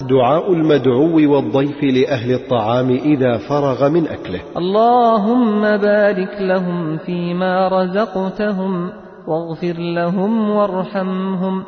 دعاء المدعو والضيف لأهل الطعام إذا فرغ من أكله. اللهم بارك لهم فيما رزقتهم واغفر لهم وارحمهم.